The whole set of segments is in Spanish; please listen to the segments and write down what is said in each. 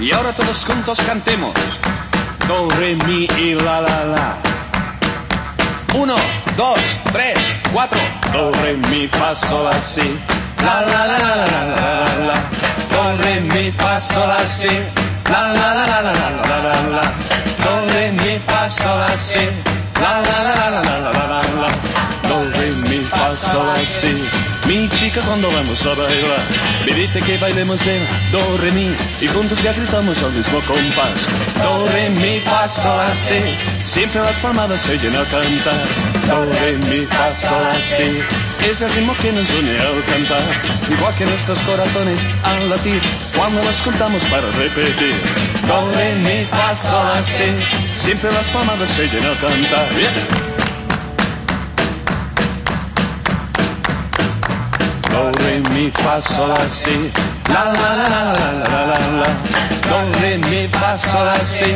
Y ahora todos juntos cantemos. Do, re, mi y la, la, la. Uno, dos, tres, cuatro. Do, re, mi, fa, sol, la, si. La, la, la, la, la, la, la. Do, re, mi, fa, sol, la, si. La, la, la, la, la, la, la, la. Do, re, mi, fa, sol, la, si. La, la, la, la, la, la, la, la mi, chica cuando vamos a bailar, pídete que bailemos en do, re, mi y juntos ya gritamos al mismo compás. Do, re, mi, fa, si. Siempre las palmadas se oyen al cantar. Do, re, mi, fa, si. Es el ritmo que nos une al cantar, igual que nuestros corazones al latir cuando nos juntamos para repetir. Do, re, mi, fa, si. Siempre las palmadas se oyen al cantar. Bien. Re, mi, fa, sol, la, si. La, la, la, la, la, la, la, la. Do, re, mi, fa, sol, la, si.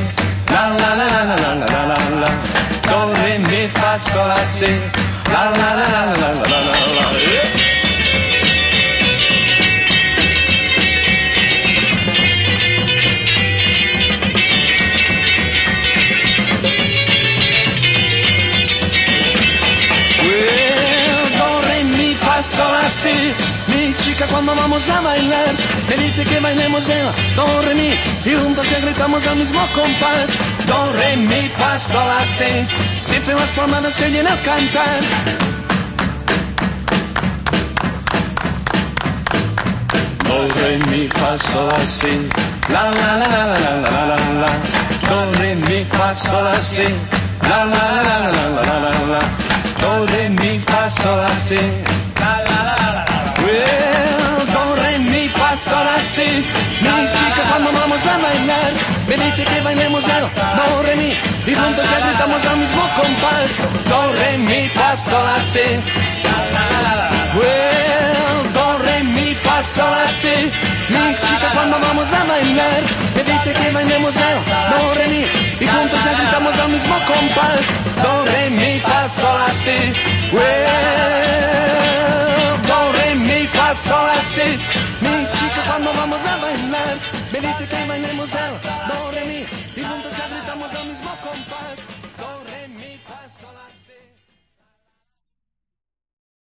La, la, la, la, la, la, la. Do, re, mi, fa, sol, la, si. La, la, la, la, la, si. Mi chica cuando vamos a bailar, me dice que bailemos en do, re, mi y juntos ya gritamos al mismo compás. Do, re, mi, fa, sol, la, si. Siempre las palmadas se oyen al cantar. Do, re, mi, fa, sol, la, si. La, la, la, la, la, la, la, la, la. Do, re, mi, fa, sol, la, si. La, la, la, la, la, la, la, la, la. Do, re, mi, fa, sol, la, la, la, la, si. Mi chica cuando vamos a bailar, me dice que bailemos el do, re, mi. Y juntos ya gritamos al mismo compás. Do, re, mi, fa, sol, la. Well, do, re, mi, fa, sol, la, si. Mi chica cuando vamos a bailar, me dice que bailemos el do, re, mi. Y juntos ya gritamos al mismo compás. Do, re, mi, fa, sol, la, si. Well, do, re, mi, fa, sol, chica cuando vamos a bailar. Venite que bailemos ahora.